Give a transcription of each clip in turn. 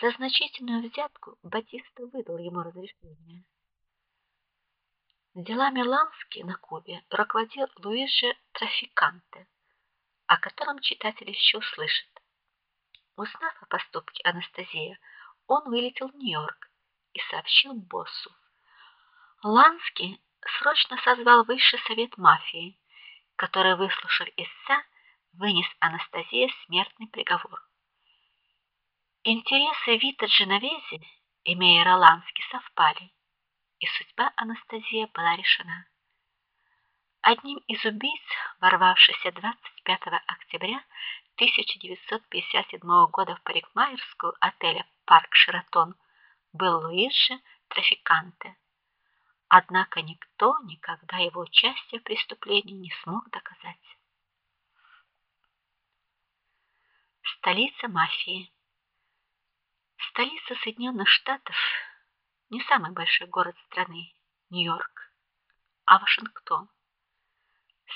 За значительную взятку Батиста выдал ему разрешение. Делами Лански на Кубе руководил Луиджи Трафиканте, о котором читатель еще услышит. Узнав о поступке Анастасии, он вылетел в Нью-Йорк и сообщил боссу. Лански срочно созвал высший совет мафии, который, выслушав истца, вынес Анастасии смертный приговор. Интересы Вита Дженовези и Мейера Лански совпали, и судьба Анастасии была решена. Одним из убийц, ворвавшихся 25 октября 1957 года в парикмахерскую отеля Парк Шератон, был Луиджи Трафиканте. Однако никто никогда его участие в преступлении не смог доказать. Столица мафии Столица Соединенных Штатов не самый большой город страны, Нью-Йорк, а Вашингтон.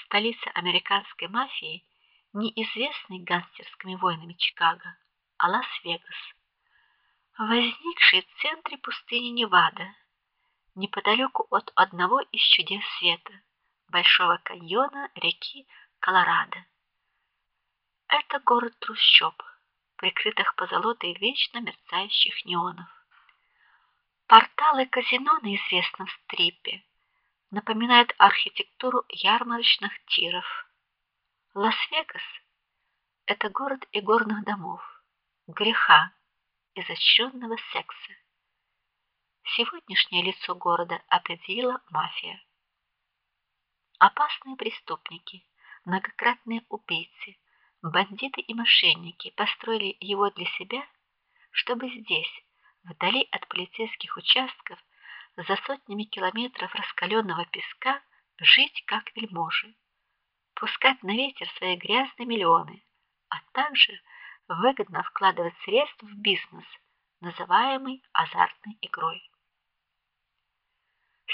Столица американской мафии, неизвестной гангстерскими войнами Чикаго, а Лас-Вегас, возникший в центре пустыни Невада, неподалеку от одного из чудес света Большого каньона реки Колорадо. Это город трущоб прикрытых позолотой вечно мерцающих неонов. Порталы казино на известном стрипе напоминают архитектуру ярмарочных тиров. Лас-Вегас это город игорных домов, греха, изощренного секса. Сегодняшнее лицо города определила мафия. Опасные преступники, многократные убийцы, Бандиты и мошенники построили его для себя, чтобы здесь, вдали от полицейских участков, за сотнями километров раскаленного песка жить как вельможи, пускать на ветер свои грязные миллионы, а также выгодно вкладывать средства в бизнес, называемый азартной игрой.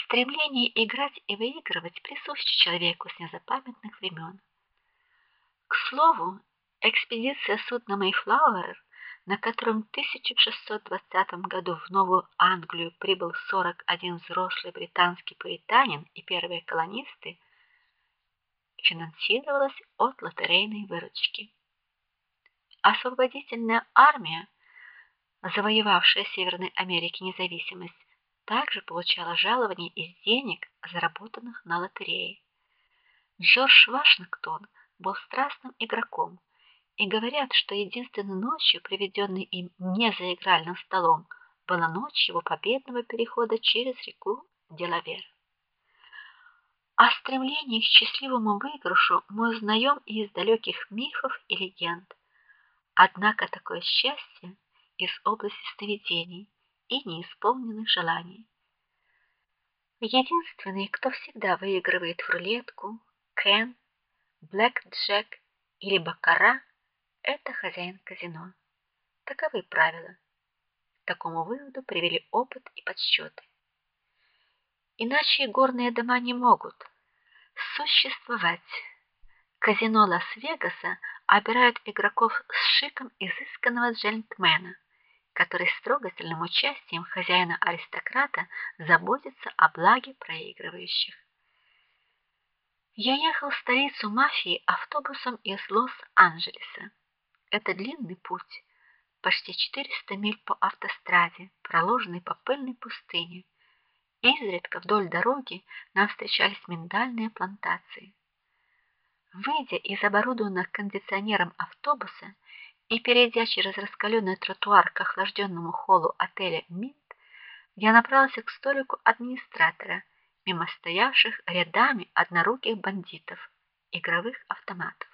Стремление играть и выигрывать присуще человеку с незапамятных времен. К слову, экспедиция судна Mayflower, на котором в 1620 году в Новую Англию прибыл 41 взрослый британский пуританин и первые колонисты, финансировалась от лотерейной выручки. Освободительная армия, завоевавшая Северной Америке независимость, также получала жалование из денег, заработанных на лотерее. Джордж Вашингтон – был страстным игроком, и говорят, что единственной ночью, проведенной им не за игральным столом, была ночь его победного перехода через реку Делавер. О стремлении к счастливому выигрышу мы узнаем и из далеких мифов и легенд. Однако такое счастье из области сновидений и неисполненных желаний. Единственный, кто всегда выигрывает в рулетку, Кен, блэк-джек или баккара это хозяин казино. Таковы правила. К такому выводу привели опыт и подсчеты. Иначе горные дома не могут существовать. Казино Лас-Вегаса обирают игроков с шиком изысканного джентльмена, который с трогательным участием хозяина-аристократа заботится о благе проигрывающих. Я ехал в столицу мафии автобусом из Лос-Анджелеса. Это длинный путь, почти 400 миль по автостраде, проложенной по пыльной пустыне. Изредка вдоль дороги нам встречались миндальные плантации. Выйдя из оборудованного кондиционером автобуса и перейдя через раскаленный тротуар к охлажденному холлу отеля Минт, я направился к столику администратора мимо стоявших рядами одноруких бандитов, игровых автоматов.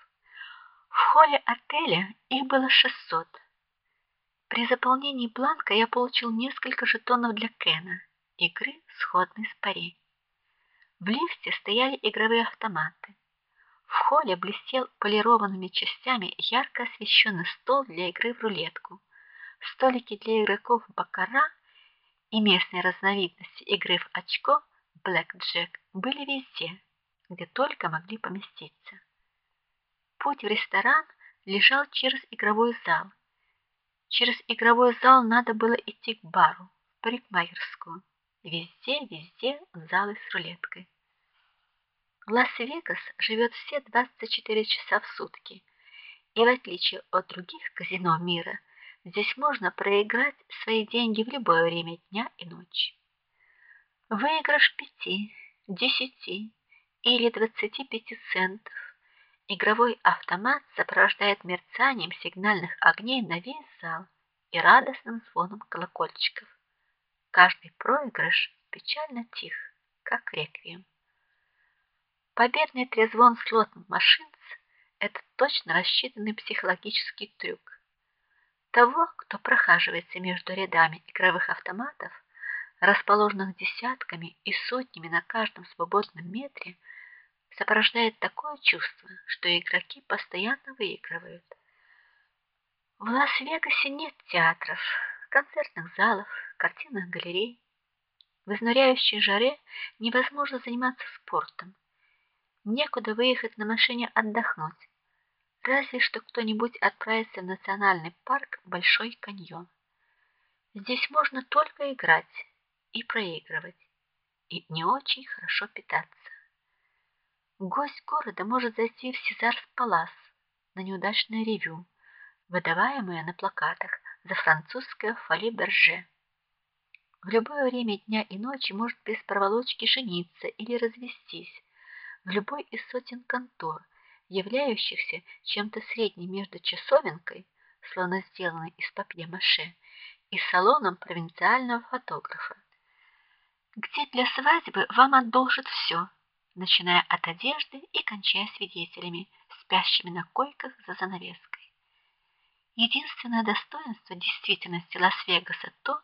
В холле отеля их было 600. При заполнении бланка я получил несколько жетонов для Кена, игры сходной с пари. В лифте стояли игровые автоматы. В холле блестел полированными частями ярко освещенный стол для игры в рулетку. Столики для игроков баккара и местной разновидности игры в очко блэк-джек были везде, где только могли поместиться. Путь в ресторан лежал через игровой зал, Через игровой зал надо было идти к бару, в парикмахерскую. Везде, везде залы с рулеткой. Лас-Вегас живет все 24 часа в сутки. И в отличие от других казино мира, здесь можно проиграть свои деньги в любое время дня и ночи. Выигрыш пяти, десяти или двадцати пяти центов игровой автомат сопровождает мерцанием сигнальных огней на весь зал и радостным звоном колокольчиков. Каждый проигрыш печально тих, как реквием. Победный трезвон слот-машин это точно рассчитанный психологический трюк. Того, кто прохаживается между рядами игровых автоматов, расположенных десятками и сотнями на каждом свободном метре, сопровождает такое чувство, что игроки постоянно выигрывают. В Лас-Вегасе нет театров, концертных залов, картинных галерей. В изнуряющей жаре невозможно заниматься спортом. Некуда выехать на машине отдохнуть. Разве что кто-нибудь отправится в национальный парк Большой каньон. Здесь можно только играть и проигрывать, и не очень хорошо питаться. Гость города может зайти в Сезарс Палас на неудачное ревю, выдаваемое на плакатах за французское Фоли Берже. В любое время дня и ночи может без проволочки жениться или развестись в любой из сотен контор, являющихся чем-то средним между часовенкой, словно сделанной из папье-маше, и салоном провинциального фотографа, где для свадьбы вам отдолжат все начиная от одежды и кончая свидетелями, спящими на койках за занавеской. Единственное достоинство действительности Лас-Вегаса то,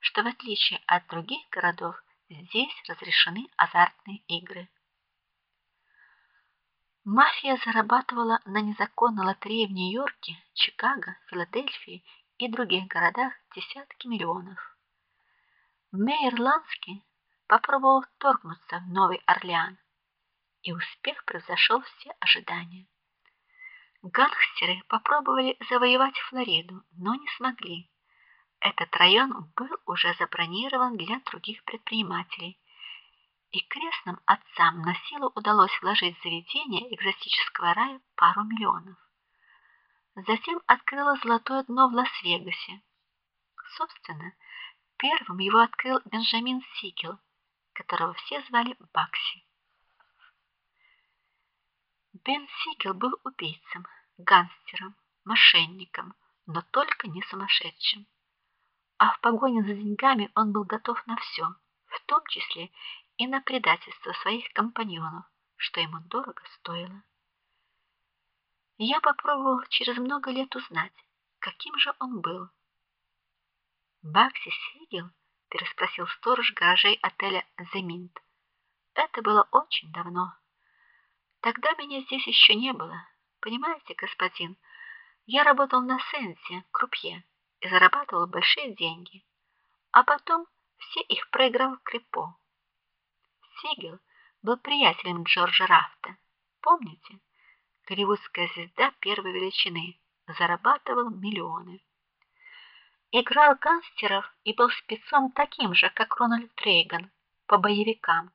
что в отличие от других городов, здесь разрешены азартные игры. Мафия зарабатывала на незаконной лотерее в Нью-Йорке, Чикаго, Филадельфии и других городах десятки миллионов. Мейер Лански попробовал вторгнуться в Новый Орлеан, и успех превзошел все ожидания. Гангстеры попробовали завоевать Флориду, но не смогли. Этот район был уже забронирован для других предпринимателей. И крестным отцам на силу удалось вложить в заведение экзотического рая пару миллионов. Затем открыло золотое дно в Лас-Вегасе. Собственно, первым его открыл Бенджамин Сикел, которого все звали Бакси. Бен Сигел был убийцем, гангстером, мошенником, но только не сумасшедшим. А в погоне за деньгами он был готов на все, в том числе и на предательство своих компаньонов, что ему дорого стоило. Я попробовал через много лет узнать, каким же он был. Бакси Сигел переспросил сторож гаражей отеля The Это было очень давно. Тогда меня здесь еще не было. Понимаете, господин, я работал на сенсе, крупье, и зарабатывал большие деньги. А потом все их проиграл Крипо. Сигел был приятелем Джорджа Рафта. Помните? Голливудская звезда первой величины, зарабатывал миллионы. Играл гангстеров и был спецом таким же, как Рональд Рейган, по боевикам.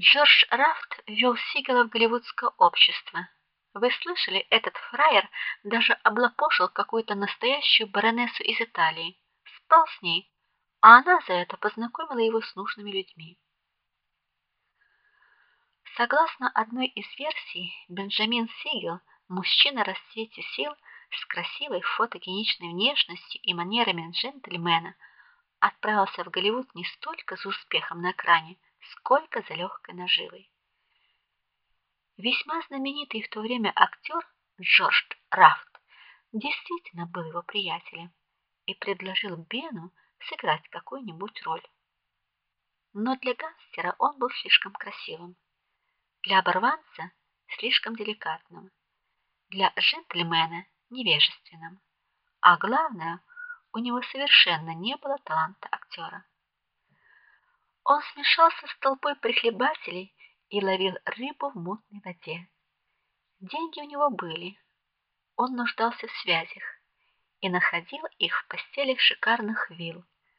Джордж Рафт вел Сигела в голливудское общество. Вы слышали, этот фраер даже облапошил какую-то настоящую баронессу из Италии. Спал с ней, а она за это познакомила его с нужными людьми. Согласно одной из версий, Бенджамин Сигел, мужчина расцвете сил с красивой фотогеничной внешностью и манерами джентльмена, отправился в Голливуд не столько за успехом на экране, сколько за легкой наживой. Весьма знаменитый в то время актер Джордж Рафт действительно был его приятелем и предложил Бену сыграть какую-нибудь роль. Но для гангстера он был слишком красивым, для оборванца слишком деликатным, для джентльмена невежественным, а главное, у него совершенно не было таланта актера. Он смешался с толпой прихлебателей и ловил рыбу в мутной воде. Деньги у него были. Он нуждался в связях, и находил их в постелях шикарных вилл,